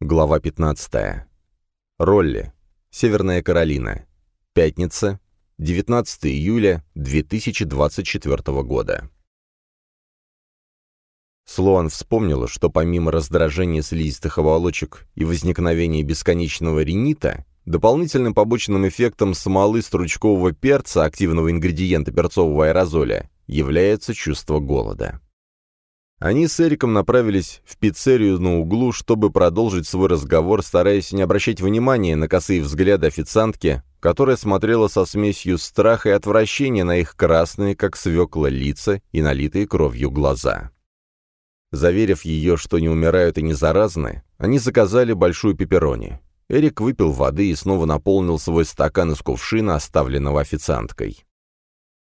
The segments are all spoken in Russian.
Глава 15. Ролли. Северная Каролина. Пятница, 19 июля 2024 года. Слоан вспомнила, что помимо раздражения слизистых оболочек и возникновения бесконечного ринита, дополнительным побочным эффектом смолы стручкового перца, активного ингредиента перцового аэрозоля, является чувство голода. Они с Эриком направились в пиццерию на углу, чтобы продолжить свой разговор, стараясь не обращать внимания на косые взгляды официантки, которая смотрела со смесью страха и отвращения на их красные, как свекла, лица и налитые кровью глаза. Заверив ее, что не умирают и не заразны, они заказали большую пепперони. Эрик выпил воды и снова наполнил свой стакан из кувшина, оставленного официанткой.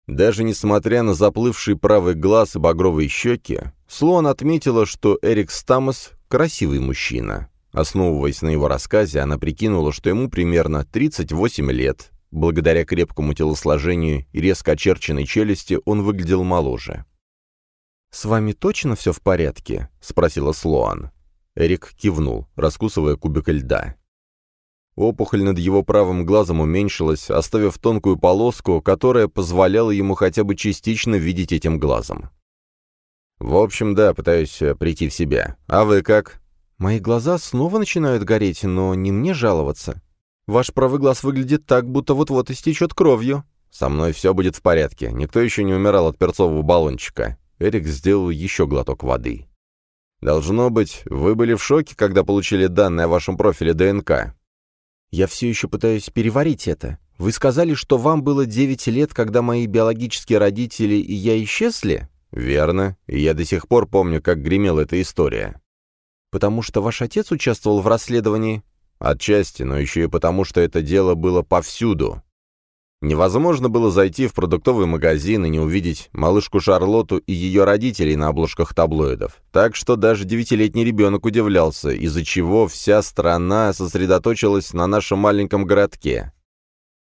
Даже несмотря на заплывший правый глаз и багровые щеки, Слоан отметила, что Эрик Стамос – красивый мужчина. Основываясь на его рассказе, она прикинула, что ему примерно 38 лет. Благодаря крепкому телосложению и резко очерченной челюсти он выглядел моложе. «С вами точно все в порядке?» — спросила Слоан. Эрик кивнул, раскусывая кубик льда. Опухоль над его правым глазом уменьшилась, оставив тонкую полоску, которая позволяла ему хотя бы частично видеть этим глазом. «В общем, да, пытаюсь э, прийти в себя. А вы как?» «Мои глаза снова начинают гореть, но не мне жаловаться. Ваш правый глаз выглядит так, будто вот-вот истечет кровью». «Со мной все будет в порядке. Никто еще не умирал от перцового баллончика». Эрик сделал еще глоток воды. «Должно быть, вы были в шоке, когда получили данные о вашем профиле ДНК. Я все еще пытаюсь переварить это. Вы сказали, что вам было 9 лет, когда мои биологические родители и я исчезли? Верно. И я до сих пор помню, как гремела эта история. Потому что ваш отец участвовал в расследовании? Отчасти, но еще и потому, что это дело было повсюду. Невозможно было зайти в продуктовый магазин и не увидеть малышку Шарлотту и ее родителей на обложках таблоидов. Так что даже девятилетний ребенок удивлялся, из-за чего вся страна сосредоточилась на нашем маленьком городке.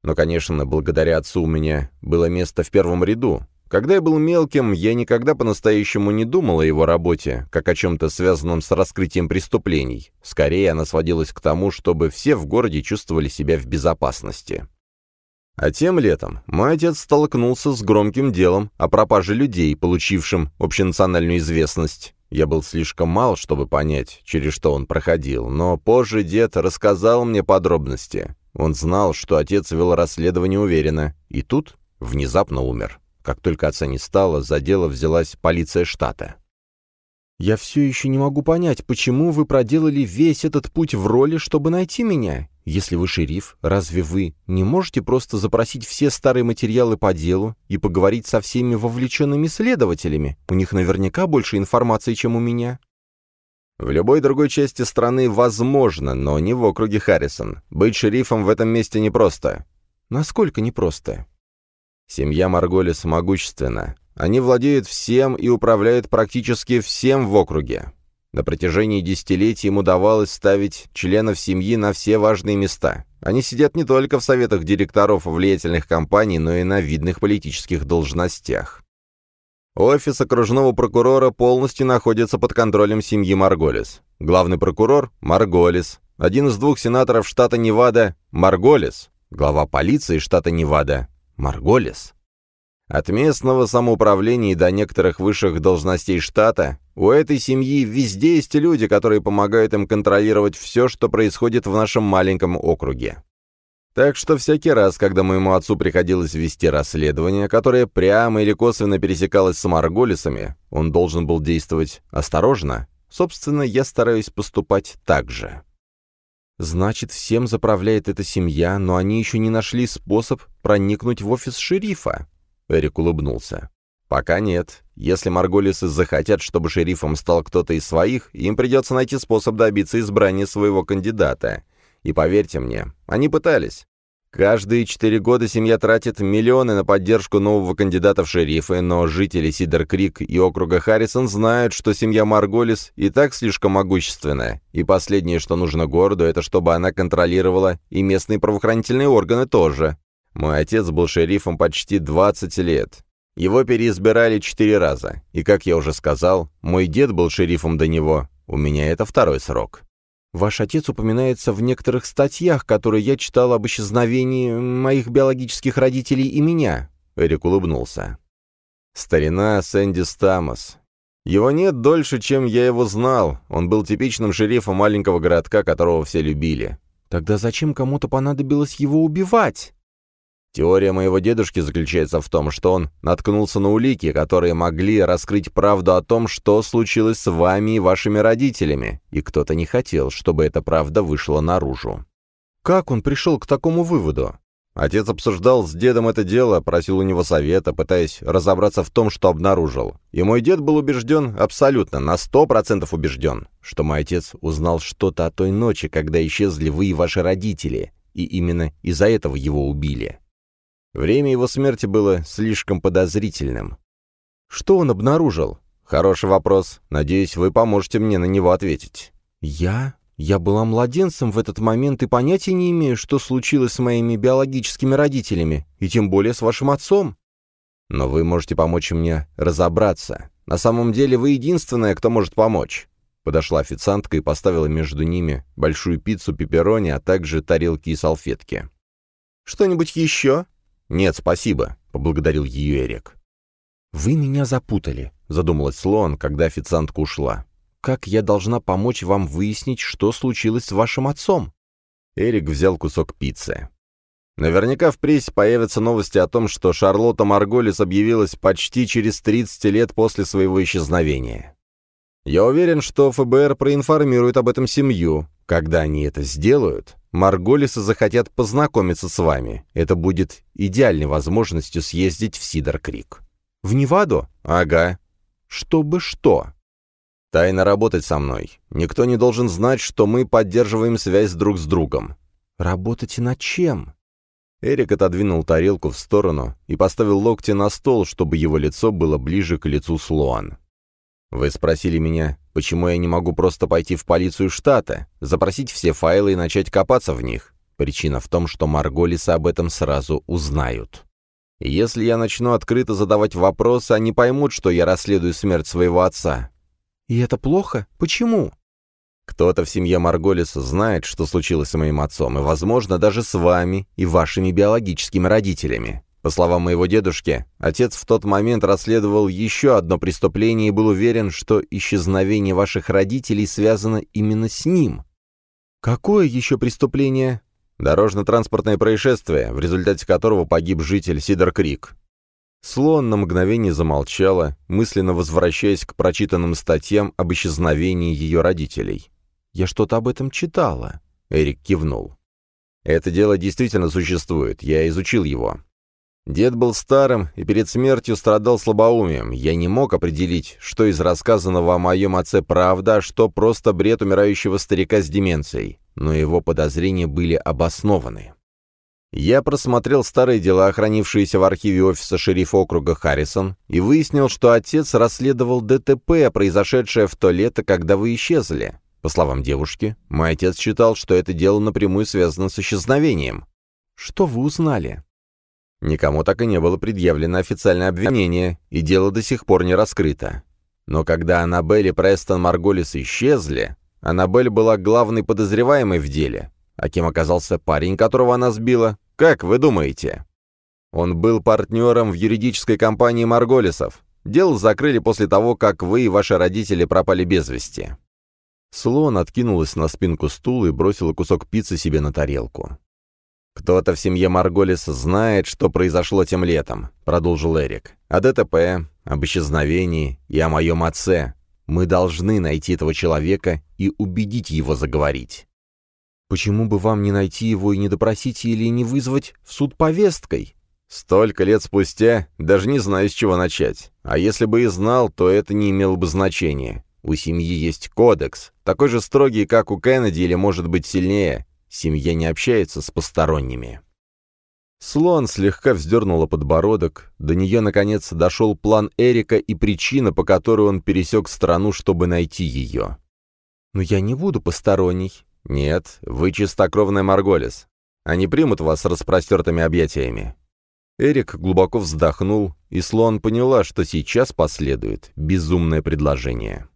Но, конечно, благодаря отцу у меня было место в первом ряду. Когда я был мелким, я никогда по-настоящему не думал о его работе, как о чем-то связанном с раскрытием преступлений. Скорее, она сводилась к тому, чтобы все в городе чувствовали себя в безопасности. А тем летом мой отец столкнулся с громким делом о пропаже людей, получившим общенациональную известность. Я был слишком мал, чтобы понять, через что он проходил, но позже дед рассказал мне подробности. Он знал, что отец вел расследование уверенно, и тут внезапно умер. Как только отца не стало, за дело взялась полиция штата. «Я все еще не могу понять, почему вы проделали весь этот путь в роли, чтобы найти меня? Если вы шериф, разве вы не можете просто запросить все старые материалы по делу и поговорить со всеми вовлеченными следователями? У них наверняка больше информации, чем у меня». В любой другой части страны возможно, но не в округе Харрисон. Быть шерифом в этом месте непросто. Насколько непросто? Семья Марголис могущественна. Они владеют всем и управляют практически всем в округе. На протяжении десятилетий им удавалось ставить членов семьи на все важные места. Они сидят не только в советах директоров влиятельных компаний, но и на видных политических должностях. Офис окружного прокурора полностью находится под контролем семьи Марголис. Главный прокурор – Марголис. Один из двух сенаторов штата Невада – Марголис. Глава полиции штата Невада – Марголис. От местного самоуправления до некоторых высших должностей штата у этой семьи везде есть люди, которые помогают им контролировать все, что происходит в нашем маленьком округе. Так что всякий раз, когда моему отцу приходилось вести расследование, которое прямо или косвенно пересекалось с Марголисами, он должен был действовать осторожно. Собственно, я стараюсь поступать так же. Значит, всем заправляет эта семья, но они еще не нашли способ проникнуть в офис шерифа. Эрик улыбнулся. «Пока нет. Если Марголисы захотят, чтобы шерифом стал кто-то из своих, им придется найти способ добиться избрания своего кандидата. И поверьте мне, они пытались. Каждые четыре года семья тратит миллионы на поддержку нового кандидата в шерифы, но жители Сидер-Крик и округа Харрисон знают, что семья Марголис и так слишком могущественная, и последнее, что нужно городу, это чтобы она контролировала и местные правоохранительные органы тоже. Мой отец был шерифом почти 20 лет. Его переизбирали четыре раза. И, как я уже сказал, мой дед был шерифом до него. У меня это второй срок. Ваш отец упоминается в некоторых статьях, которые я читал об исчезновении моих биологических родителей и меня». Эрик улыбнулся. «Старина Сэнди Стамос. Его нет дольше, чем я его знал. Он был типичным шерифом маленького городка, которого все любили. Тогда зачем кому-то понадобилось его убивать?» Теория моего дедушки заключается в том, что он наткнулся на улики, которые могли раскрыть правду о том, что случилось с вами и вашими родителями, и кто-то не хотел, чтобы эта правда вышла наружу. Как он пришел к такому выводу? Отец обсуждал с дедом это дело, просил у него совета, пытаясь разобраться в том, что обнаружил. И мой дед был убежден, абсолютно, на сто процентов убежден, что мой отец узнал что-то о той ночи, когда исчезли вы и ваши родители, и именно из-за этого его убили. Время его смерти было слишком подозрительным. Что он обнаружил? Хороший вопрос. Надеюсь, вы поможете мне на него ответить. Я? Я была младенцем в этот момент и понятия не имею, что случилось с моими биологическими родителями, и тем более с вашим отцом. Но вы можете помочь мне разобраться. На самом деле вы единственная, кто может помочь. Подошла официантка и поставила между ними большую пиццу пепперони, а также тарелки и салфетки. «Что-нибудь еще?» «Нет, спасибо», — поблагодарил ее Эрик. «Вы меня запутали», — задумалась Слоан, когда официантка ушла. «Как я должна помочь вам выяснить, что случилось с вашим отцом?» Эрик взял кусок пиццы. Наверняка в прессе появятся новости о том, что Шарлотта Марголис объявилась почти через 30 лет после своего исчезновения. Я уверен, что ФБР проинформирует об этом семью. Когда они это сделают, Марголисы захотят познакомиться с вами. Это будет идеальной возможностью съездить в Сидор-Крик. В Неваду? Ага. Чтобы что? Тайно работать со мной. Никто не должен знать, что мы поддерживаем связь друг с другом. Работать над чем? Эрик отодвинул тарелку в сторону и поставил локти на стол, чтобы его лицо было ближе к лицу Слоан. «Вы спросили меня, Почему я не могу просто пойти в полицию штата, запросить все файлы и начать копаться в них? Причина в том, что Марголисы об этом сразу узнают. И если я начну открыто задавать вопросы, они поймут, что я расследую смерть своего отца. И это плохо? Почему? Кто-то в семье Марголиса знает, что случилось с моим отцом, и, возможно, даже с вами и вашими биологическими родителями. По словам моего дедушки, отец в тот момент расследовал еще одно преступление и был уверен, что исчезновение ваших родителей связано именно с ним. Какое еще преступление? Дорожно-транспортное происшествие, в результате которого погиб житель Сидер-Крик. Слон на мгновение замолчала, мысленно возвращаясь к прочитанным статьям об исчезновении ее родителей. «Я что-то об этом читала», — Эрик кивнул. «Это дело действительно существует, я изучил его. Дед был старым и перед смертью страдал слабоумием. Я не мог определить, что из рассказанного о моем отце правда, а что просто бред умирающего старика с деменцией. Но его подозрения были обоснованы. Я просмотрел старые дела, хранившиеся в архиве офиса шерифа округа Харрисон, и выяснил, что отец расследовал ДТП, произошедшее в то лето, когда вы исчезли. По словам девушки, мой отец считал, что это дело напрямую связано с исчезновением. Что вы узнали? Никому так и не было предъявлено официальное обвинение, и дело до сих пор не раскрыто. Но когда Аннабель и Престон Марголис исчезли, Аннабель была главной подозреваемой в деле. А кем оказался парень, которого она сбила? Как вы думаете? Он был партнером в юридической компании Марголисов. Дело закрыли после того, как вы и ваши родители пропали без вести. Слон откинулась на спинку стула и бросила кусок пиццы себе на тарелку. «Кто-то в семье Марголис знает, что произошло тем летом», — продолжил Эрик. «О ДТП, об исчезновении и о моем отце. Мы должны найти этого человека и убедить его заговорить». «Почему бы вам не найти его и не допросить или не вызвать в суд повесткой?» «Столько лет спустя даже не знаю, с чего начать. А если бы и знал, то это не имело бы значения. У семьи есть кодекс, такой же строгий, как у Кеннеди или, может быть, сильнее. Семья не общается с посторонними. Слон слегка вздернула подбородок. До нее, наконец, дошел план Эрика и причина, по которой он пересек страну, чтобы найти ее. «Но я не буду посторонней». «Нет, вы чистокровная Марголис. Они примут вас с распростертыми объятиями». Эрик глубоко вздохнул, и Слон поняла, что сейчас последует безумное предложение.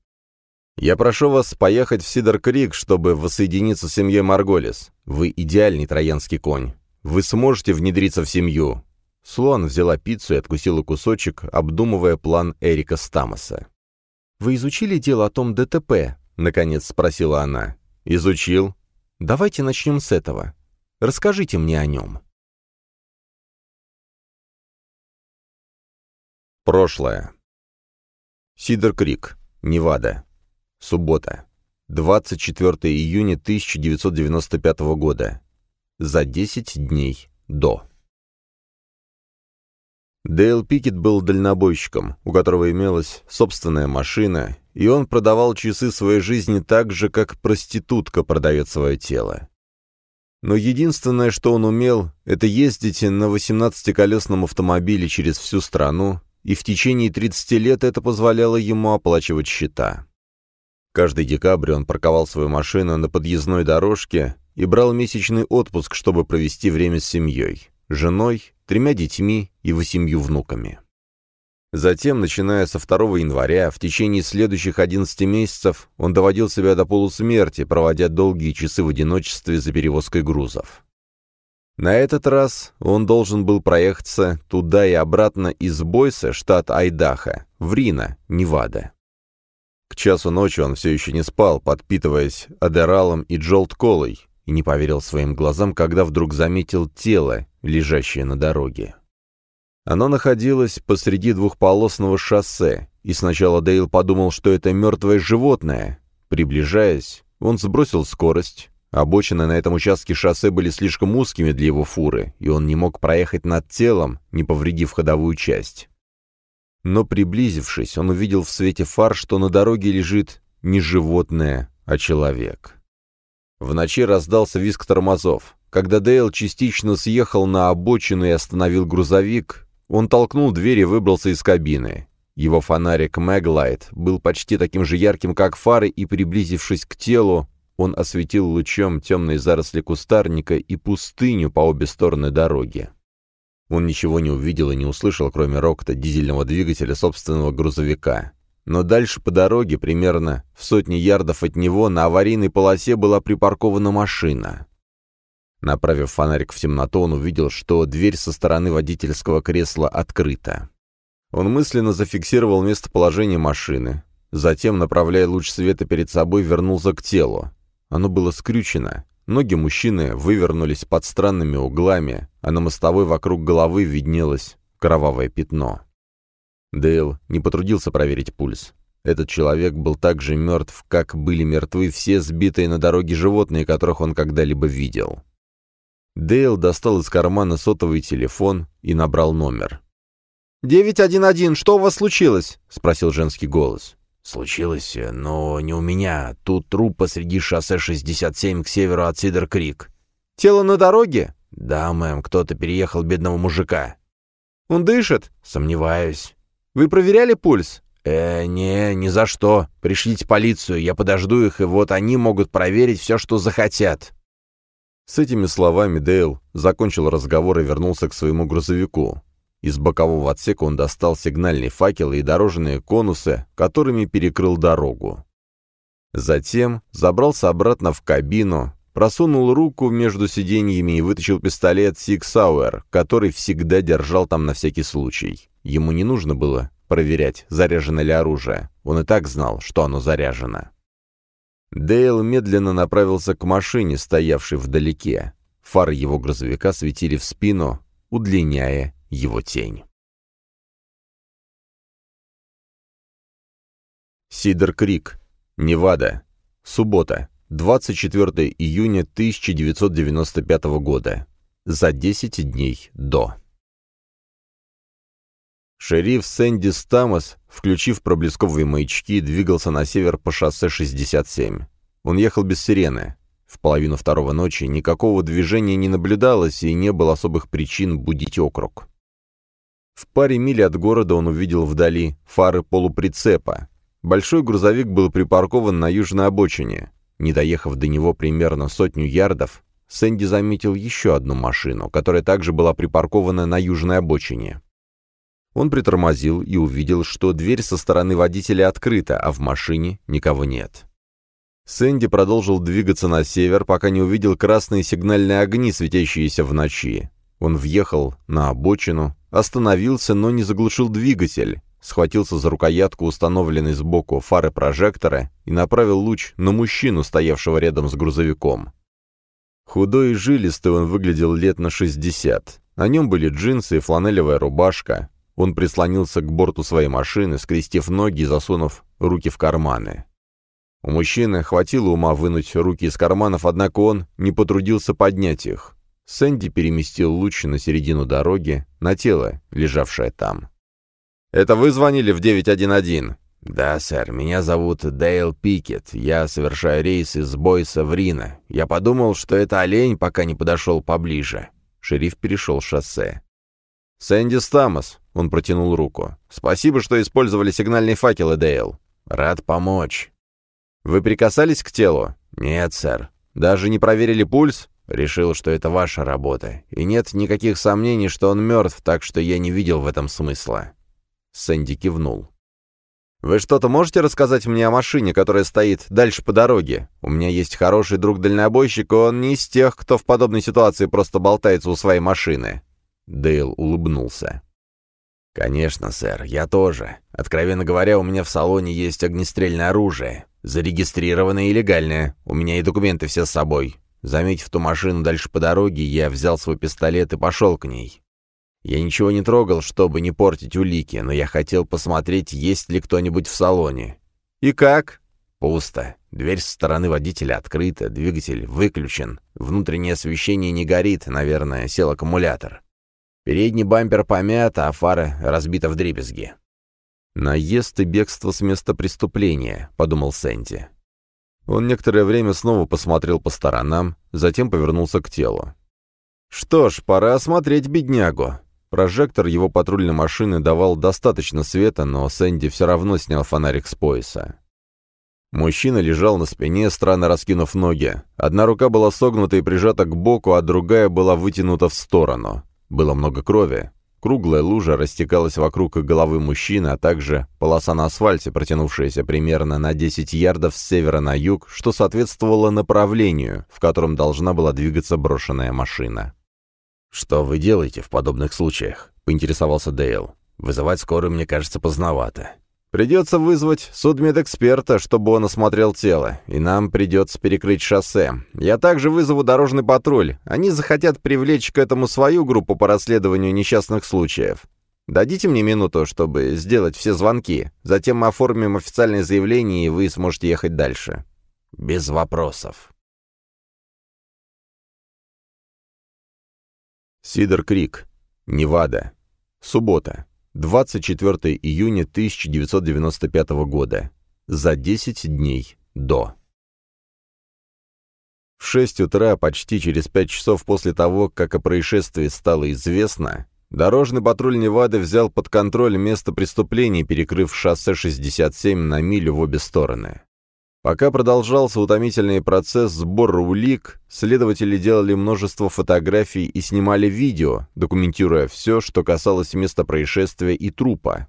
«Я прошу вас поехать в Сидор-Крик, чтобы воссоединиться с семьей Марголис. Вы идеальный троянский конь. Вы сможете внедриться в семью». Слуан взяла пиццу и откусила кусочек, обдумывая план Эрика Стамоса. «Вы изучили дело о том ДТП?» — наконец спросила она. «Изучил. Давайте начнем с этого. Расскажите мне о нем». Прошлое. Сидер Крик, Невада. Суббота. 24 июня 1995 года. За 10 дней до. Дейл Пикет был дальнобойщиком, у которого имелась собственная машина, и он продавал часы своей жизни так же, как проститутка продает свое тело. Но единственное, что он умел, это ездить на 18-колесном автомобиле через всю страну, и в течение 30 лет это позволяло ему оплачивать счета. Каждый декабрь он парковал свою машину на подъездной дорожке и брал месячный отпуск, чтобы провести время с семьей, женой, тремя детьми и восемью внуками. Затем, начиная со 2 января, в течение следующих 11 месяцев он доводил себя до полусмерти, проводя долгие часы в одиночестве за перевозкой грузов. На этот раз он должен был проехаться туда и обратно из Бойса, штат Айдахо, в Рино, Невада. Часу ночи он все еще не спал, подпитываясь адералом и джолт-колой, и не поверил своим глазам, когда вдруг заметил тело, лежащее на дороге. Оно находилось посреди двухполосного шоссе, и сначала Дейл подумал, что это мертвое животное. Приближаясь, он сбросил скорость. Обочины на этом участке шоссе были слишком узкими для его фуры, и он не мог проехать над телом, не повредив ходовую часть. Но приблизившись, он увидел в свете фар, что на дороге лежит не животное, а человек. В ночи раздался визг тормозов. Когда Дейл частично съехал на обочину и остановил грузовик, он толкнул дверь и выбрался из кабины. Его фонарик Мэглайт был почти таким же ярким, как фары, и, приблизившись к телу, он осветил лучом темные заросли кустарника и пустыню по обе стороны дороги. Он ничего не увидел и не услышал, кроме рокота дизельного двигателя собственного грузовика. Но дальше по дороге, примерно в сотне ярдов от него, на аварийной полосе была припаркована машина. Направив фонарик в темноту, он увидел, что дверь со стороны водительского кресла открыта. Он мысленно зафиксировал местоположение машины. Затем, направляя луч света перед собой, вернулся к телу. Оно было скрючено. Ноги мужчины вывернулись под странными углами, а на мостовой вокруг головы виднелось кровавое пятно. Дейл не потрудился проверить пульс. Этот человек был так же мертв, как были мертвы все сбитые на дороге животные, которых он когда-либо видел. Дейл достал из кармана сотовый телефон и набрал номер. «911, что у вас случилось?» — спросил женский голос. «Случилось, но не у меня. Тут труп посреди шоссе 67 к северу от Сидер-Крик». «Тело на дороге?» «Да, мэм, кто-то переехал бедного мужика». «Он дышит?» «Сомневаюсь». «Вы проверяли пульс?» «Э, не, ни за что. Пришлите полицию, я подожду их, и вот они могут проверить все, что захотят». С этими словами Дейл закончил разговор и вернулся к своему грузовику. Из бокового отсека он достал сигнальные факелы и дорожные конусы, которыми перекрыл дорогу. Затем забрался обратно в кабину, просунул руку между сиденьями и вытащил пистолет Sig Sauer, который всегда держал там на всякий случай. Ему не нужно было проверять, заряжено ли оружие. Он и так знал, что оно заряжено. Дейл медленно направился к машине, стоявшей вдалеке. Фары его грузовика светили в спину, удлиняя его тень. Сидер Крик, Невада. Суббота, 24 июня 1995 года. За 10 дней до. Шериф Сэнди Стамос, включив проблесковые маячки, двигался на север по шоссе 67. Он ехал без сирены. В половину второго ночи никакого движения не наблюдалось и не было особых причин будить округ. В паре миль от города он увидел вдали фары полуприцепа. Большой грузовик был припаркован на южной обочине. Не доехав до него примерно сотню ярдов, Сэнди заметил еще одну машину, которая также была припаркована на южной обочине. Он притормозил и увидел, что дверь со стороны водителя открыта, а в машине никого нет. Сэнди продолжил двигаться на север, пока не увидел красные сигнальные огни, светящиеся в ночи. Он въехал на обочину, остановился, но не заглушил двигатель, схватился за рукоятку, установленной сбоку фары прожектора, и направил луч на мужчину, стоявшего рядом с грузовиком. Худой и жилистый он выглядел лет на 60. На нем были джинсы и фланелевая рубашка. Он прислонился к борту своей машины, скрестив ноги и засунув руки в карманы. У мужчины хватило ума вынуть руки из карманов, однако он не потрудился поднять их. Сэнди переместил луч на середину дороги, на тело, лежавшее там. «Это вы звонили в 911?» «Да, сэр, меня зовут Дейл Пикет. Я совершаю рейс из Бойса в Рино. Я подумал, что это олень, пока не подошел поближе». Шериф перешел шоссе. «Сэнди Стамос», — он протянул руку. «Спасибо, что использовали сигнальные факелы, Дейл. Рад помочь». «Вы прикасались к телу?» «Нет, сэр». «Даже не проверили пульс?» «Решил, что это ваша работа. И нет никаких сомнений, что он мертв, так что я не видел в этом смысла». Сэнди кивнул. «Вы что-то можете рассказать мне о машине, которая стоит дальше по дороге? У меня есть хороший друг-дальнобойщик, и он не из тех, кто в подобной ситуации просто болтается у своей машины». Дейл улыбнулся. «Конечно, сэр, я тоже. Откровенно говоря, у меня в салоне есть огнестрельное оружие. Зарегистрированное и легальное. У меня и документы все с собой. Заметив ту машину дальше по дороге, я взял свой пистолет и пошел к ней. Я ничего не трогал, чтобы не портить улики, но я хотел посмотреть, есть ли кто-нибудь в салоне. И как? Пусто. Дверь со стороны водителя открыта, двигатель выключен. Внутреннее освещение не горит, наверное, сел аккумулятор. Передний бампер помят, а фара разбита в дребезги. «Наезд и бегство с места преступления», — подумал Сэнди. Он некоторое время снова посмотрел по сторонам, затем повернулся к телу. «Что ж, пора осмотреть беднягу». Прожектор его патрульной машины давал достаточно света, но Сэнди все равно снял фонарик с пояса. Мужчина лежал на спине, странно раскинув ноги. Одна рука была согнута и прижата к боку, а другая была вытянута в сторону. Было много крови. Круглая лужа растекалась вокруг головы мужчины, а также полоса на асфальте, протянувшаяся примерно на 10 ярдов с севера на юг, что соответствовало направлению, в котором должна была двигаться брошенная машина. «Что вы делаете в подобных случаях?» — поинтересовался Дейл. «Вызывать скорую, мне кажется, поздновато. Придется вызвать судмедэксперта, чтобы он осмотрел тело, и нам придется перекрыть шоссе. Я также вызову дорожный патруль. Они захотят привлечь к этому свою группу по расследованию несчастных случаев. Дадите мне минуту, чтобы сделать все звонки. Затем мы оформим официальное заявление, и вы сможете ехать дальше. Без вопросов. Сидер Крик, Невада. Суббота. 24 июня 1995 года. За 10 дней до. В 6 утра, почти через 5 часов после того, как о происшествии стало известно, дорожный патруль Невады взял под контроль место преступления, перекрыв шоссе 67 на милю в обе стороны. Пока продолжался утомительный процесс сбора улик, следователи делали множество фотографий и снимали видео, документируя все, что касалось места происшествия и трупа.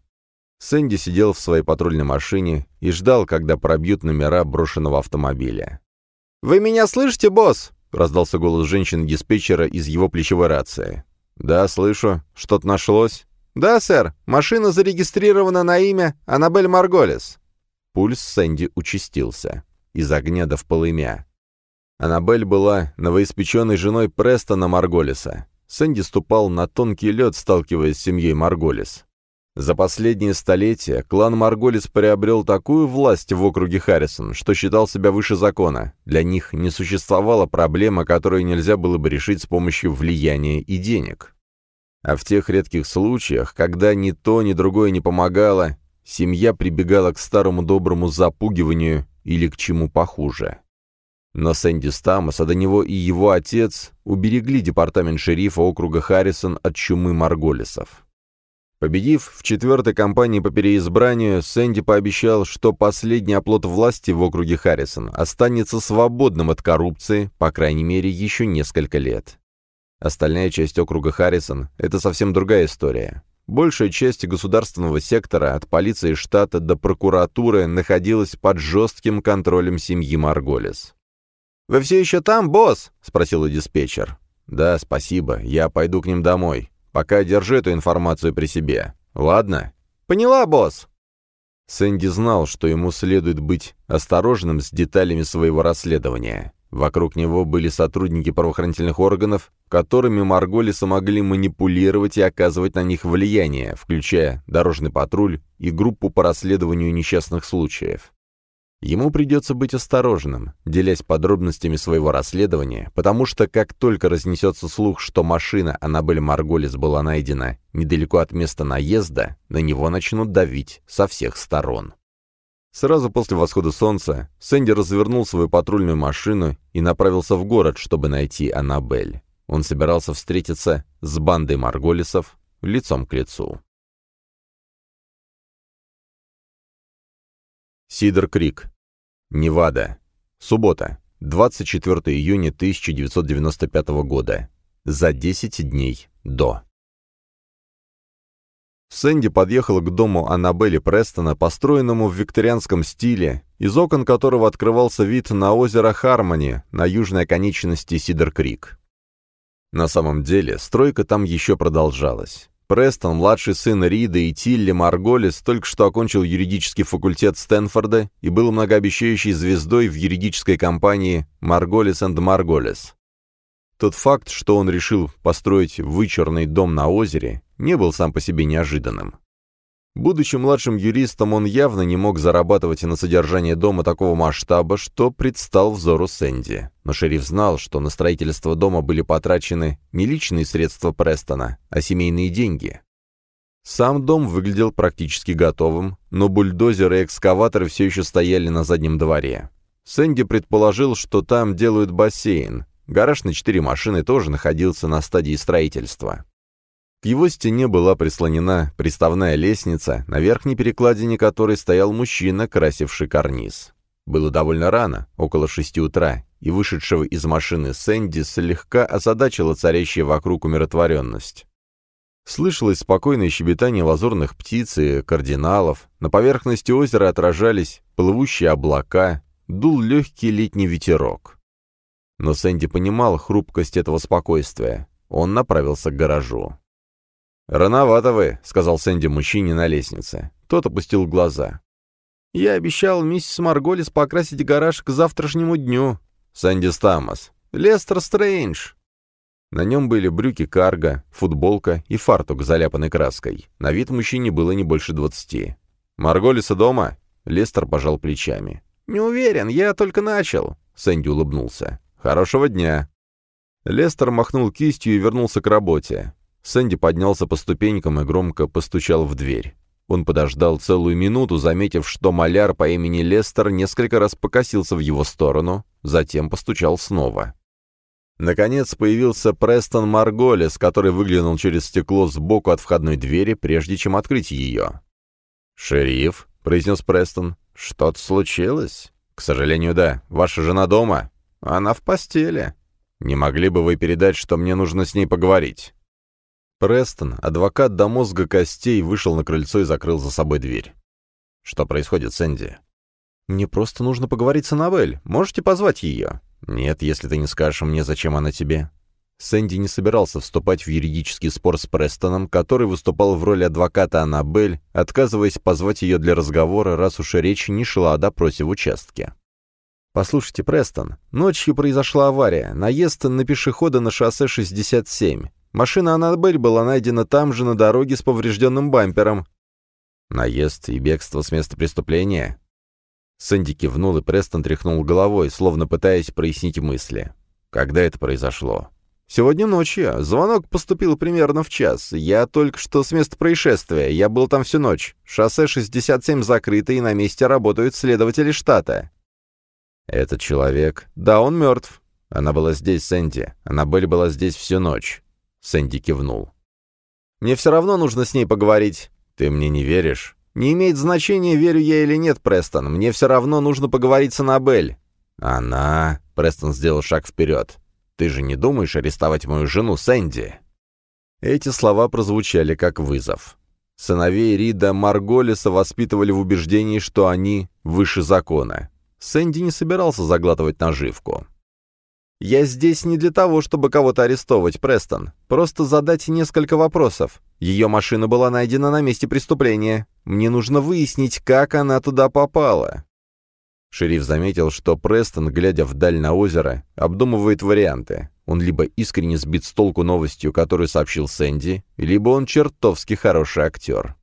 Сэнди сидел в своей патрульной машине и ждал, когда пробьют номера брошенного автомобиля. «Вы меня слышите, босс?» — раздался голос женщины-диспетчера из его плечевой рации. «Да, слышу. Что-то нашлось?» «Да, сэр. Машина зарегистрирована на имя Аннабель Марголес». Пульс Сэнди участился. Из огня до вполымя. Аннабель была новоиспеченной женой Престона Марголиса. Сэнди ступал на тонкий лед, сталкиваясь с семьей Марголис. За последние столетия клан Марголис приобрел такую власть в округе Харрисон, что считал себя выше закона. Для них не существовала проблема, которую нельзя было бы решить с помощью влияния и денег. А в тех редких случаях, когда ни то, ни другое не помогало, семья прибегала к старому доброму запугиванию или к чему похуже. Но Сэнди Стамос, а до него и его отец, уберегли департамент шерифа округа Харрисон от чумы Марголисов. Победив в четвертой кампании по переизбранию, Сэнди пообещал, что последний оплот власти в округе Харрисон останется свободным от коррупции, по крайней мере, еще несколько лет. Остальная часть округа Харрисон — это совсем другая история. Большая часть государственного сектора, от полиции штата до прокуратуры, находилась под жестким контролем семьи Марголис. «Вы все еще там, босс?» — спросил диспетчер. «Да, спасибо. Я пойду к ним домой. Пока держи эту информацию при себе. Ладно?» «Поняла, босс!» Сэнди знал, что ему следует быть осторожным с деталями своего расследования. Вокруг него были сотрудники правоохранительных органов, которыми Марголиса могли манипулировать и оказывать на них влияние, включая дорожный патруль и группу по расследованию несчастных случаев. Ему придется быть осторожным, делясь подробностями своего расследования, потому что как только разнесется слух, что машина Аннабель Марголис была найдена недалеко от места наезда, на него начнут давить со всех сторон. Сразу после восхода солнца Сэнди развернул свою патрульную машину и направился в город, чтобы найти Аннабель. Он собирался встретиться с бандой Марголисов лицом к лицу. Сидер Крик. Невада. Суббота. 24 июня 1995 года. За 10 дней до. Сэнди подъехала к дому Аннабелли Престона, построенному в викторианском стиле, из окон которого открывался вид на озеро Хармони на южной оконечности Сидер-Крик. На самом деле, стройка там еще продолжалась. Престон, младший сын Рида и Тилли Марголис, только что окончил юридический факультет Стэнфорда и был многообещающей звездой в юридической компании Марголис энд Марголис. Тот факт, что он решил построить вычурный дом на озере, не был сам по себе неожиданным. Будучи младшим юристом, он явно не мог зарабатывать на содержание дома такого масштаба, что предстал взору Сэнди. Но шериф знал, что на строительство дома были потрачены не личные средства Престона, а семейные деньги. Сам дом выглядел практически готовым, но бульдозеры и экскаваторы все еще стояли на заднем дворе. Сэнди предположил, что там делают бассейн. Гараж на четыре машины тоже находился на стадии строительства. К его стене была прислонена приставная лестница, на верхней перекладине которой стоял мужчина, красивший карниз. Было довольно рано, около шести утра, и вышедшего из машины Сэнди слегка озадачила царящая вокруг умиротворенность. Слышалось спокойное щебетание лазурных птиц и кардиналов, на поверхности озера отражались плывущие облака, дул легкий летний ветерок. Но Сэнди понимал хрупкость этого спокойствия. Он направился к гаражу. «Рановато вы», — сказал Сэнди мужчине на лестнице. Тот опустил глаза. «Я обещал миссис Марголис покрасить гараж к завтрашнему дню». «Сэнди Стамос». «Лестер Стрэндж». На нем были брюки карго, футболка и фартук, заляпанный краской. На вид мужчине было не больше двадцати. «Марголиса дома?» Лестер пожал плечами. «Не уверен, я только начал», — Сэнди улыбнулся. «Хорошего дня». Лестер махнул кистью и вернулся к работе. Сэнди поднялся по ступенькам и громко постучал в дверь. Он подождал целую минуту, заметив, что маляр по имени Лестер несколько раз покосился в его сторону, затем постучал снова. Наконец появился Престон Марголес, который выглянул через стекло сбоку от входной двери, прежде чем открыть ее. «Шериф», — произнес Престон, — «что-то случилось?» «К сожалению, да. Ваша жена дома?» «Она в постели». «Не могли бы вы передать, что мне нужно с ней поговорить?» Престон, адвокат до мозга костей, вышел на крыльцо и закрыл за собой дверь. «Что происходит, Сэнди?» «Мне просто нужно поговорить с Аннабель. Можете позвать ее?» «Нет, если ты не скажешь мне, зачем она тебе». Сэнди не собирался вступать в юридический спор с Престоном, который выступал в роли адвоката Аннабель, отказываясь позвать ее для разговора, раз уж речь не шла о допросе в участке. «Послушайте, Престон, ночью произошла авария, наезд на пешехода на шоссе 67. Машина Аннабель была найдена там же на дороге с поврежденным бампером. Наезд и бегство с места преступления? Сэнди кивнул, и Престон тряхнул головой, словно пытаясь прояснить мысли. Когда это произошло? «Сегодня ночью. Звонок поступил примерно в час. Я только что с места происшествия. Я был там всю ночь. Шоссе 67 закрыто, и на месте работают следователи штата». «Этот человек...» «Да, он мертв. Она была здесь, Сэнди. Аннабель была здесь всю ночь. Сэнди кивнул. «Мне все равно нужно с ней поговорить. Ты мне не веришь?» «Не имеет значения, верю я или нет, Престон. Мне все равно нужно поговорить с Аннабель». «Она...» — Престон сделал шаг вперед. «Ты же не думаешь арестовать мою жену Сэнди?» Эти слова прозвучали как вызов. Сыновей Рида Марголиса воспитывали в убеждении, что они выше закона. Сэнди не собирался заглатывать наживку. «Я здесь не для того, чтобы кого-то арестовывать, Престон. Просто задать несколько вопросов. Ее машина была найдена на месте преступления. Мне нужно выяснить, как она туда попала». Шериф заметил, что Престон, глядя вдаль на озеро, обдумывает варианты. Он либо искренне сбит с толку новостью, которую сообщил Сэнди, либо он чертовски хороший актер.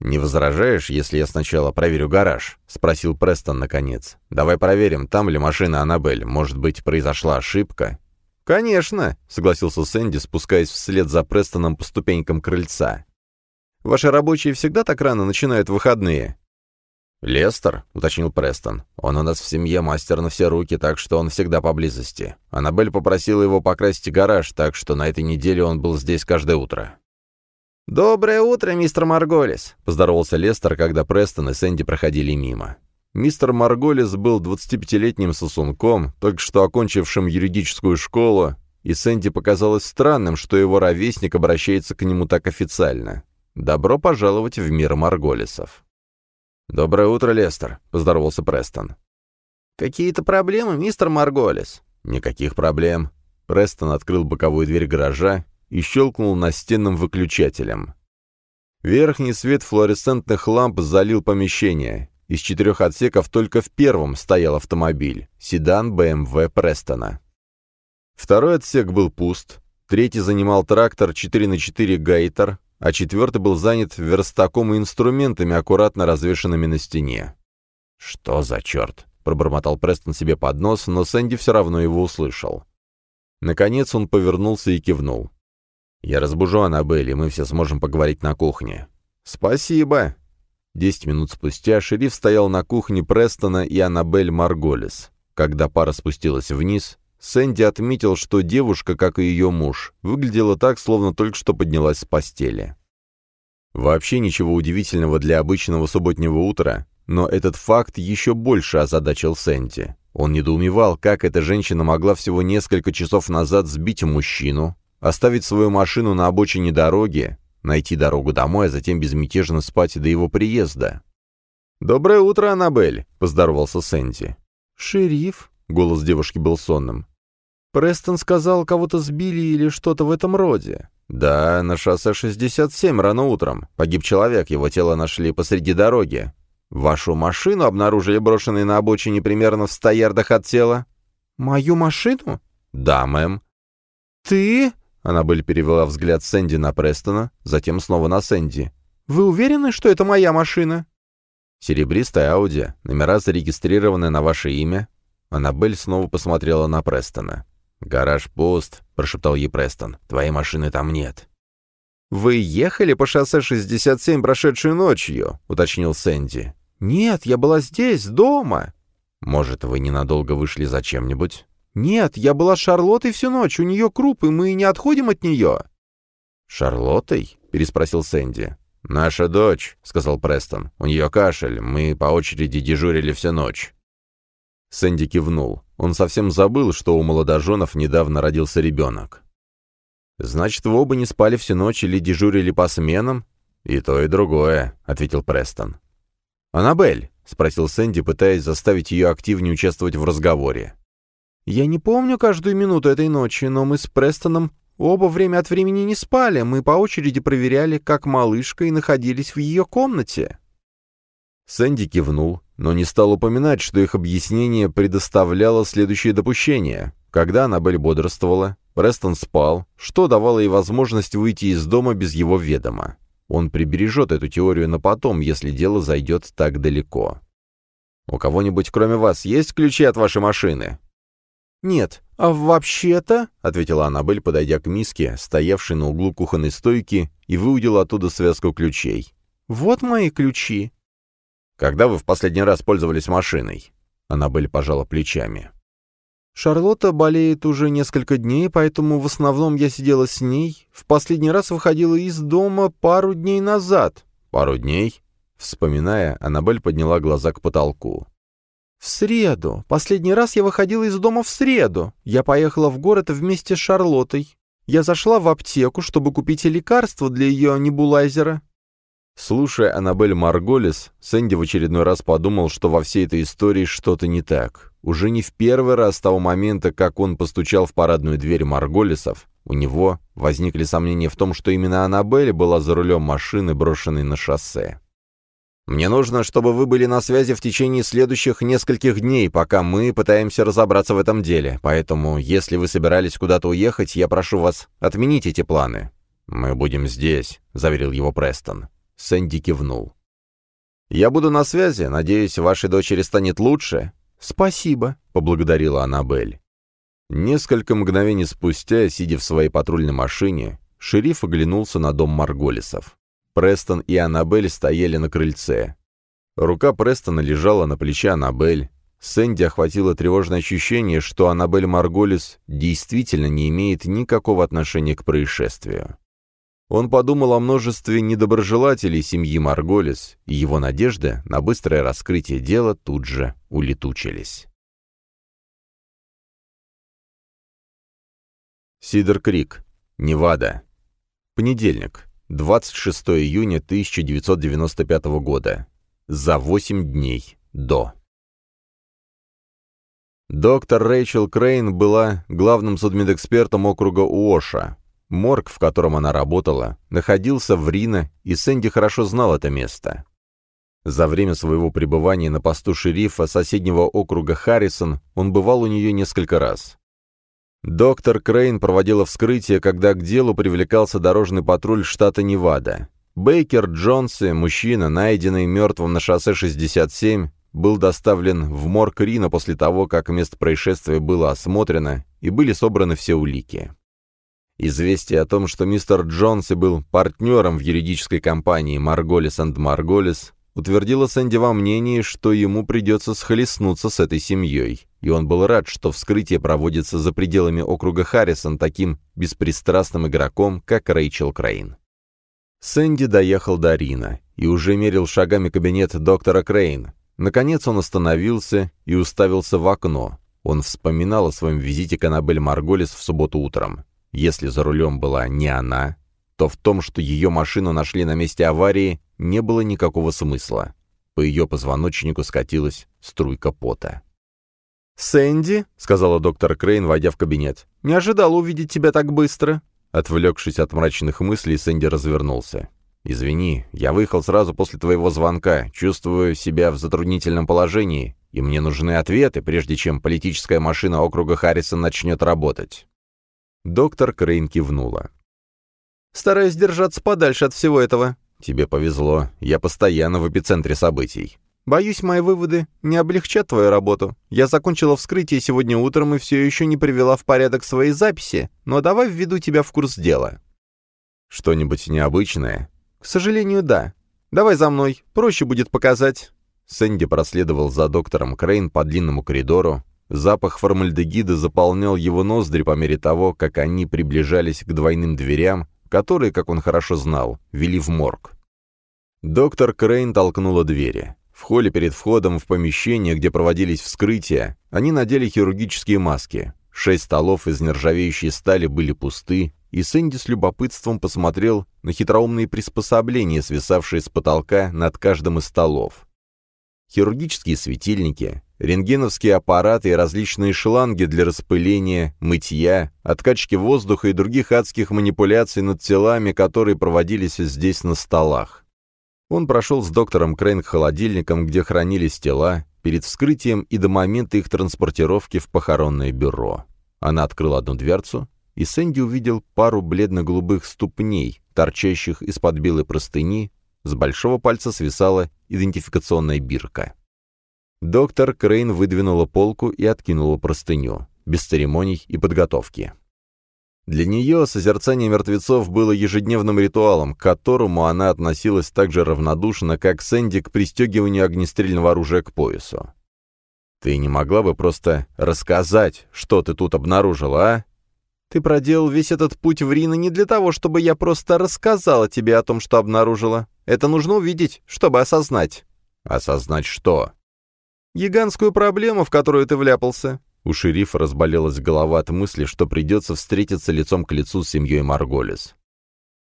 «Не возражаешь, если я сначала проверю гараж?» — спросил Престон наконец. «Давай проверим, там ли машина Аннабель. Может быть, произошла ошибка?» «Конечно», — согласился Сэнди, спускаясь вслед за Престоном по ступенькам крыльца. «Ваши рабочие всегда так рано начинают выходные?» «Лестер», — уточнил Престон. «Он у нас в семье мастер на все руки, так что он всегда поблизости. Аннабель попросила его покрасить гараж, так что на этой неделе он был здесь каждое утро». «Доброе утро, мистер Марголис», — поздоровался Лестер, когда Престон и Сэнди проходили мимо. Мистер Марголис был 25-летним сосунком, только что окончившим юридическую школу, и Сэнди показалось странным, что его ровесник обращается к нему так официально. «Добро пожаловать в мир Марголисов». «Доброе утро, Лестер», — поздоровался Престон. «Какие-то проблемы, мистер Марголис?» «Никаких проблем». Престон открыл боковую дверь гаража и щелкнул настенным выключателем. Верхний свет флуоресцентных ламп залил помещение. Из четырех отсеков только в первом стоял автомобиль — седан BMW Престона. Второй отсек был пуст, третий занимал трактор 4 на 4 Гейтер, а четвертый был занят верстаком и инструментами, аккуратно развешанными на стене. «Что за черт?» — пробормотал Престон себе под нос, но Сэнди все равно его услышал. Наконец он повернулся и кивнул. «Я разбужу Аннабель, и мы все сможем поговорить на кухне». «Спасибо». Десять минут спустя шериф стоял на кухне Престона и Аннабель Марголис. Когда пара спустилась вниз, Сэнди отметил, что девушка, как и ее муж, выглядела так, словно только что поднялась с постели. Вообще ничего удивительного для обычного субботнего утра, но этот факт еще больше озадачил Сэнди. Он недоумевал, как эта женщина могла всего несколько часов назад сбить мужчину, оставить свою машину на обочине дороги, найти дорогу домой, а затем безмятежно спать до его приезда. «Доброе утро, Аннабель!» — поздоровался Сэнди. «Шериф?» — голос девушки был сонным. Престон сказал, кого-то сбили или что-то в этом роде. Да, на шоссе 67 рано утром. Погиб человек, его тело нашли посреди дороги. Вашу машину обнаружили брошенной на обочине примерно в 100 ярдах от тела? Мою машину? Да, мэм. Ты? Аннабель перевела взгляд Сэнди на Престона, затем снова на Сэнди. «Вы уверены, что это моя машина?» «Серебристая Ауди. Номера зарегистрированы на ваше имя». Аннабель снова посмотрела на Престона. «Гараж пуст», — прошептал ей Престон. «Твоей машины там нет». «Вы ехали по шоссе 67 прошедшей ночью?» — уточнил Сэнди. «Нет, я была здесь, дома». «Может, вы ненадолго вышли за чем-нибудь?» «Нет, я была с Шарлоттой всю ночь, у нее круп, и мы не отходим от нее». «Шарлоттой?» — переспросил Сэнди. «Наша дочь», — сказал Престон. «У нее кашель, мы по очереди дежурили всю ночь». Сэнди кивнул. Он совсем забыл, что у молодоженов недавно родился ребенок. «Значит, вы оба не спали всю ночь или дежурили по сменам?» «И то, и другое», — ответил Престон. «Аннабель?» — спросил Сэнди, пытаясь заставить ее активнее участвовать в разговоре. «Я не помню каждую минуту этой ночи, но мы с Престоном оба время от времени не спали. Мы по очереди проверяли, как малышка, и находились в ее комнате». Сэнди кивнул, но не стал упоминать, что их объяснение предоставляло следующее допущение. Когда Аннабель бодрствовала, Престон спал, что давало ей возможность выйти из дома без его ведома. Он прибережет эту теорию на потом, если дело зайдет так далеко. «У кого-нибудь, кроме вас, есть ключи от вашей машины?» «Нет, а вообще-то...» — ответила Аннабель, подойдя к миске, стоявшей на углу кухонной стойки, и выудила оттуда связку ключей. «Вот мои ключи. «Когда вы в последний раз пользовались машиной?» Аннабель пожала плечами. «Шарлотта болеет уже несколько дней, поэтому в основном я сидела с ней. В последний раз выходила из дома пару дней назад». «Пару дней?» Вспоминая, Аннабель подняла глаза к потолку. «В среду. Последний раз я выходила из дома в среду. Я поехала в город вместе с Шарлоттой. Я зашла в аптеку, чтобы купить лекарство для ее небулайзера. Слушая Аннабель Марголис, Сэнди в очередной раз подумал, что во всей этой истории что-то не так. Уже не в первый раз с того момента, как он постучал в парадную дверь Марголисов, у него возникли сомнения в том, что именно Аннабель была за рулем машины, брошенной на шоссе. «Мне нужно, чтобы вы были на связи в течение следующих нескольких дней, пока мы пытаемся разобраться в этом деле. Поэтому, если вы собирались куда-то уехать, я прошу вас отменить эти планы». «Мы будем здесь», — заверил его Престон. Сэнди кивнул. «Я буду на связи. Надеюсь, вашей дочери станет лучше?» «Спасибо», — поблагодарила Аннабель. Несколько мгновений спустя, сидя в своей патрульной машине, шериф оглянулся на дом Марголисов. Престон и Аннабель стояли на крыльце. Рука Престона лежала на плече Аннабель. Сэнди охватило тревожное ощущение, что Аннабель Марголис действительно не имеет никакого отношения к происшествию. Он подумал о множестве недоброжелателей семьи Марголис, и его надежды на быстрое раскрытие дела тут же улетучились. Сидер Крик, Невада. Понедельник, 26 июня 1995 года. За 8 дней до. Доктор Рэйчел Крейн была главным судмедэкспертом округа Уоша, Морг, в котором она работала, находился в Рино, и Сэнди хорошо знал это место. За время своего пребывания на посту шерифа соседнего округа Харрисон он бывал у нее несколько раз. Доктор Крейн проводила вскрытие, когда к делу привлекался дорожный патруль штата Невада. Бейкер Джонси, мужчина, найденный мертвым на шоссе 67, был доставлен в морг Рино после того, как место происшествия было осмотрено и были собраны все улики. Известие о том, что мистер Джонси был партнером в юридической компании «Margolis and Margolis», утвердило Сэнди во мнении, что ему придется схлестнуться с этой семьей, и он был рад, что вскрытие проводится за пределами округа Харрисон таким беспристрастным игроком, как Рэйчел Крейн. Сэнди доехал до Рина и уже мерил шагами кабинет доктора Крейн. Наконец он остановился и уставился в окно. Он вспоминал о своем визите к Аннабель Марголис в субботу утром. Если за рулем была не она, то в том, что ее машину нашли на месте аварии, не было никакого смысла. По ее позвоночнику скатилась струйка пота. «Сэнди», — сказала доктор Крейн, войдя в кабинет, — «не ожидал увидеть тебя так быстро». Отвлекшись от мрачных мыслей, Сэнди развернулся. «Извини, я выехал сразу после твоего звонка, чувствую себя в затруднительном положении, и мне нужны ответы, прежде чем политическая машина округа Харрисон начнет работать». Доктор Крейн кивнула. «Стараюсь держаться подальше от всего этого». «Тебе повезло. Я постоянно в эпицентре событий». «Боюсь, мои выводы не облегчат твою работу. Я закончила вскрытие сегодня утром и все еще не привела в порядок свои записи, но давай введу тебя в курс дела». «Что-нибудь необычное?» «К сожалению, да. Давай за мной, проще будет показать». Сэнди проследовал за доктором Крейн по длинному коридору, Запах формальдегида заполнял его ноздри по мере того, как они приближались к двойным дверям, которые, как он хорошо знал, вели в морг. Доктор Крейн толкнула двери. В холле перед входом в помещение, где проводились вскрытия, они надели хирургические маски. Шесть столов из нержавеющей стали были пусты, и Сэнди с любопытством посмотрел на хитроумные приспособления, свисавшие с потолка над каждым из столов. Хирургические светильники, рентгеновские аппараты и различные шланги для распыления, мытья, откачки воздуха и других адских манипуляций над телами, которые проводились здесь на столах. Он прошел с доктором Крейн к холодильникам, где хранились тела, перед вскрытием и до момента их транспортировки в похоронное бюро. Она открыла одну дверцу, и Сэнди увидел пару бледно-голубых ступней, торчащих из-под белой простыни, с большого пальца свисала идентификационная бирка. Доктор Крейн выдвинула полку и откинула простыню, без церемоний и подготовки. Для нее созерцание мертвецов было ежедневным ритуалом, к которому она относилась так же равнодушно, как Сэнди к пристегиванию огнестрельного оружия к поясу. «Ты не могла бы просто рассказать, что ты тут обнаружила, а?» «Ты проделал весь этот путь в Рино не для того, чтобы я просто рассказала тебе о том, что обнаружила. Это нужно увидеть, чтобы осознать». «Осознать что?» Гигантскую проблему, в которую ты вляпался». У шерифа разболелась голова от мысли, что придется встретиться лицом к лицу с семьей Марголис.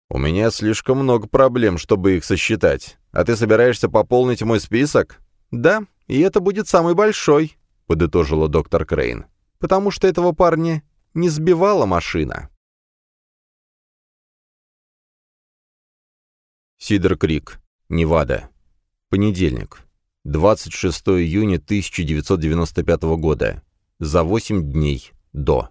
«У меня слишком много проблем, чтобы их сосчитать. А ты собираешься пополнить мой список?» «Да, и это будет самый большой», — подытожила доктор Крейн. «Потому что этого парня не сбивала машина». Сидер Крик, Невада. Понедельник. 26 июня 1995 года. За 8 дней до.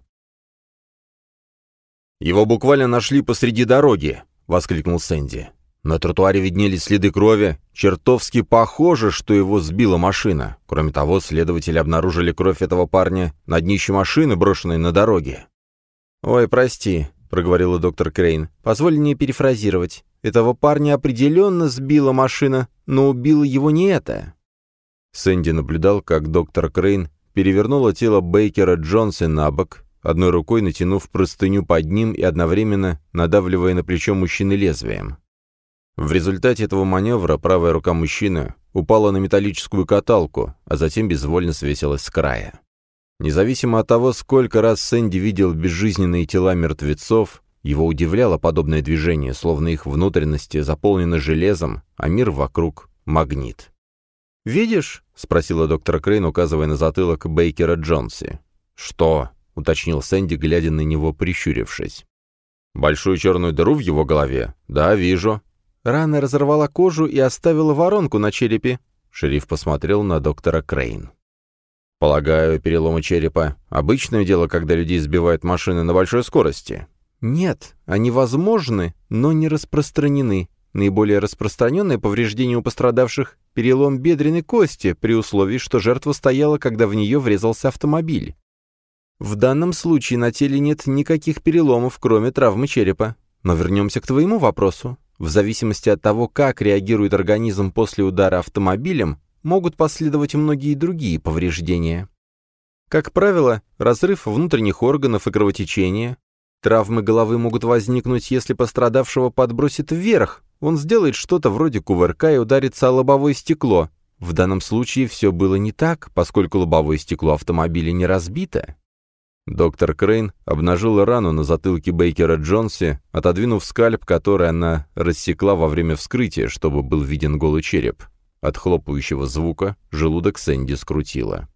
«Его буквально нашли посреди дороги!» — воскликнул Сэнди. На тротуаре виднелись следы крови. Чертовски похоже, что его сбила машина. Кроме того, следователи обнаружили кровь этого парня на днище машины, брошенной на дороге. «Ой, прости», — проговорила доктор Крейн. «Позволь мне перефразировать. Этого парня определенно сбила машина, но убило его не это». Сэнди наблюдал, как доктор Крейн перевернула тело Бейкера Джонса на бок, одной рукой натянув простыню под ним и одновременно надавливая на плечо мужчины лезвием. В результате этого маневра правая рука мужчины упала на металлическую каталку, а затем безвольно свесилась с края. Независимо от того, сколько раз Сэнди видел безжизненные тела мертвецов, его удивляло подобное движение, словно их внутренности заполнены железом, а мир вокруг — магнит. «Видишь?» — спросила доктор Крейн, указывая на затылок Бейкера Джонси. «Что?» — уточнил Сэнди, глядя на него, прищурившись. «Большую черную дыру в его голове? Да, вижу». Рана разорвала кожу и оставила воронку на черепе. Шериф посмотрел на доктора Крейн. «Полагаю, переломы черепа — обычное дело, когда людей сбивают машины на большой скорости?» «Нет, они возможны, но не распространены. Наиболее распространенное повреждение у пострадавших – перелом бедренной кости, при условии, что жертва стояла, когда в нее врезался автомобиль. В данном случае на теле нет никаких переломов, кроме травмы черепа. Но вернемся к твоему вопросу. В зависимости от того, как реагирует организм после удара автомобилем, могут последовать многие другие повреждения. Как правило, разрыв внутренних органов и кровотечение. Травмы головы могут возникнуть, если пострадавшего подбросит вверх, он сделает что-то вроде кувырка и ударится о лобовое стекло. В данном случае все было не так, поскольку лобовое стекло автомобиля не разбито. Доктор Крейн обнажила рану на затылке Бейкера Джонси, отодвинув скальп, который она рассекла во время вскрытия, чтобы был виден голый череп. От хлопающего звука желудок Сэнди скрутило.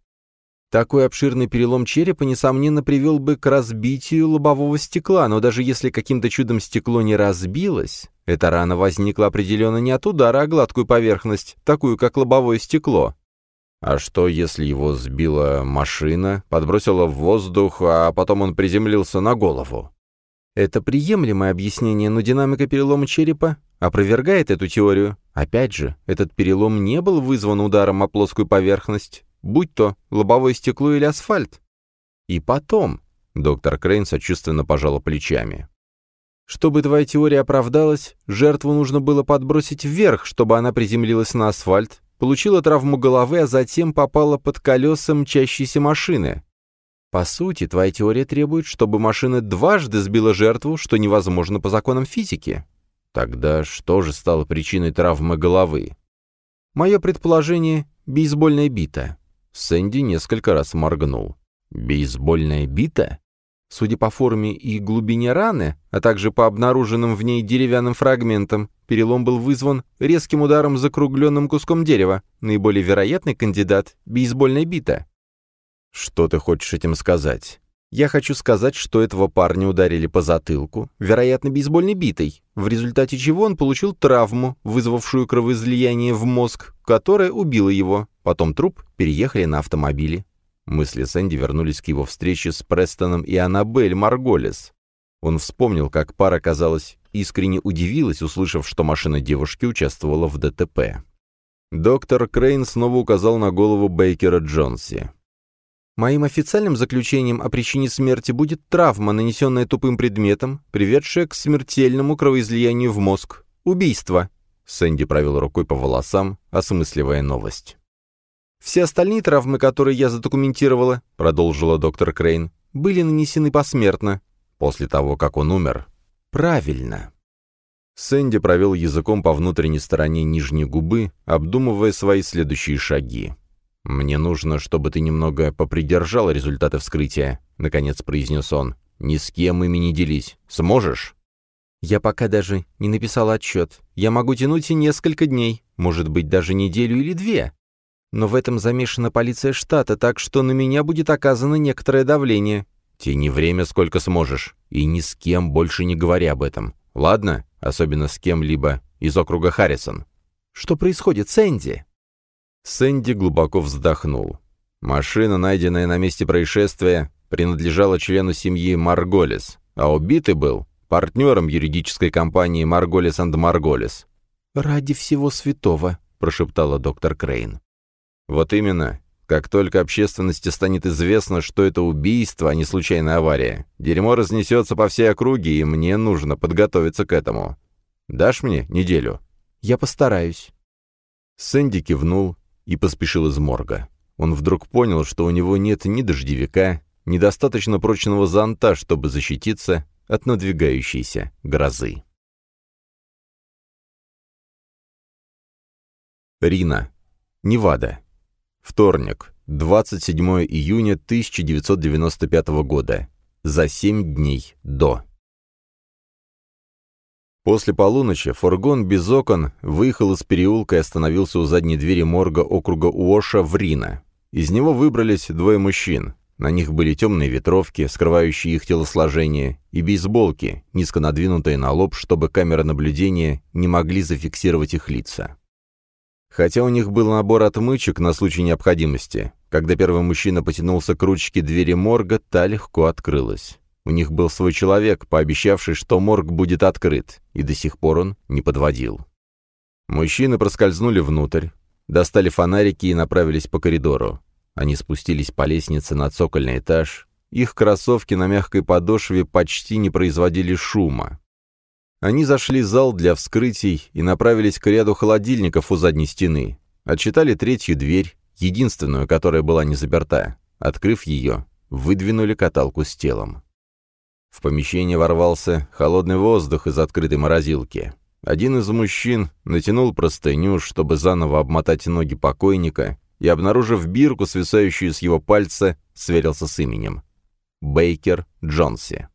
Такой обширный перелом черепа, несомненно, привел бы к разбитию лобового стекла, но даже если каким-то чудом стекло не разбилось, эта рана возникла определенно не от удара, а гладкую поверхность, такую, как лобовое стекло. А что, если его сбила машина, подбросила в воздух, а потом он приземлился на голову? Это приемлемое объяснение, но динамика перелома черепа опровергает эту теорию. Опять же, этот перелом не был вызван ударом о плоскую поверхность, будь то лобовое стекло или асфальт. И потом, доктор Крейн сочувственно пожала плечами. Чтобы твоя теория оправдалась, жертву нужно было подбросить вверх, чтобы она приземлилась на асфальт, получила травму головы, а затем попала под колеса мчащейся машины. По сути, твоя теория требует, чтобы машина дважды сбила жертву, что невозможно по законам физики. Тогда что же стало причиной травмы головы? Мое предположение — бейсбольная бита. Сэнди несколько раз моргнул. Бейсбольная бита? Судя по форме и глубине раны, а также по обнаруженным в ней деревянным фрагментам, перелом был вызван резким ударом закругленным куском дерева. Наиболее вероятный кандидат — бейсбольная бита. Что ты хочешь этим сказать? Я хочу сказать, что этого парня ударили по затылку, вероятно, бейсбольной битой, в результате чего он получил травму, вызвавшую кровоизлияние в мозг, которая убила его. Потом труп переехали на автомобиле. Мысли Сэнди вернулись к его встрече с Престоном и Аннабель Марголес. Он вспомнил, как пара, казалось, искренне удивилась, услышав, что машина девушки участвовала в ДТП. Доктор Крейн снова указал на голову Бейкера Джонси. Моим официальным заключением о причине смерти будет травма, нанесенная тупым предметом, приведшая к смертельному кровоизлиянию в мозг. Убийство. Сэнди провел рукой по волосам, осмысливая новость. Все остальные травмы, которые я задокументировала, продолжила доктор Крейн, были нанесены посмертно, после того, как он умер. Правильно. Сэнди провел языком по внутренней стороне нижней губы, обдумывая свои следующие шаги. «Мне нужно, чтобы ты немного попридержал результаты вскрытия», — наконец произнес он. «Ни с кем ими не делись. Сможешь?» «Я пока даже не написала отчет. Я могу тянуть и несколько дней, может быть, даже неделю или две. Но в этом замешана полиция штата, так что на меня будет оказано некоторое давление. Тяни время сколько сможешь, и ни с кем больше не говори об этом. Ладно? Особенно с кем-либо из округа Харрисон. Что происходит, Сэнди?» Сэнди глубоко вздохнул. Машина, найденная на месте происшествия, принадлежала члену семьи Марголис, а убитый был партнером юридической компании Марголис энд Марголис. «Ради всего святого», — прошептала доктор Крейн. «Вот именно. Как только общественности станет известно, что это убийство, а не случайная авария, дерьмо разнесется по всей округе, и мне нужно подготовиться к этому. Дашь мне неделю?» «Я постараюсь». Сэнди кивнул и поспешил из морга. Он вдруг понял, что у него нет ни дождевика, ни достаточно прочного зонта, чтобы защититься от надвигающейся грозы. Рина. Невада. Вторник, 27 июня 1995 года. За семь дней до. После полуночи фургон без окон выехал из переулка и остановился у задней двери морга округа Уоша в Рино. Из него выбрались двое мужчин. На них были темные ветровки, скрывающие их телосложение, и бейсболки, низко надвинутые на лоб, чтобы камеры наблюдения не могли зафиксировать их лица. Хотя у них был набор отмычек на случай необходимости, когда первый мужчина потянулся к ручке двери морга, та легко открылась. У них был свой человек, пообещавший, что морг будет открыт, и до сих пор он не подводил. Мужчины проскользнули внутрь, достали фонарики и направились по коридору. Они спустились по лестнице на цокольный этаж. Их кроссовки на мягкой подошве почти не производили шума. Они зашли в зал для вскрытий и направились к ряду холодильников у задней стены. Отчитали третью дверь, единственную, которая была не заперта. Открыв ее, выдвинули каталку с телом. В помещение ворвался холодный воздух из открытой морозилки. Один из мужчин натянул простыню, чтобы заново обмотать ноги покойника, и, обнаружив бирку, свисающую с его пальца, сверился с именем. Бейкер Джонси.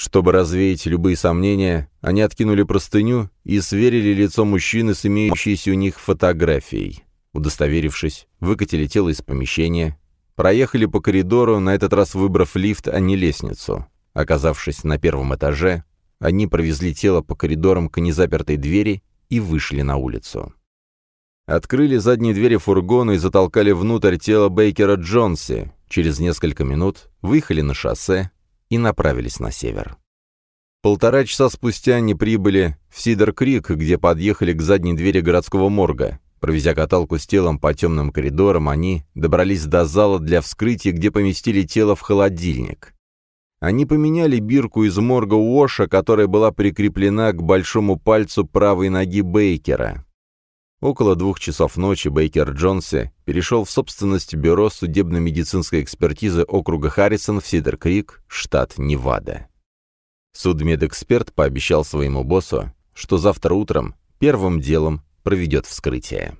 Чтобы развеять любые сомнения, они откинули простыню и сверили лицо мужчины с имеющейся у них фотографией. Удостоверившись, выкатили тело из помещения, проехали по коридору, на этот раз выбрав лифт, а не лестницу. Оказавшись на первом этаже, они провезли тело по коридорам к незапертой двери и вышли на улицу. Открыли задние двери фургона и затолкали внутрь тело Бейкера Джонси. Через несколько минут выехали на шоссе, и направились на север. Полтора часа спустя они прибыли в Сидер-Крик, где подъехали к задней двери городского морга. Провезя каталку с телом по темным коридорам, они добрались до зала для вскрытия, где поместили тело в холодильник. Они поменяли бирку из морга Уоша, которая была прикреплена к большому пальцу правой ноги Бейкера. Около двух часов ночи Бейкер Джонси перешел в собственность Бюро судебно-медицинской экспертизы округа Харрисон в Сидер-Крик, штат Невада. Судмедэксперт пообещал своему боссу, что завтра утром первым делом проведет вскрытие.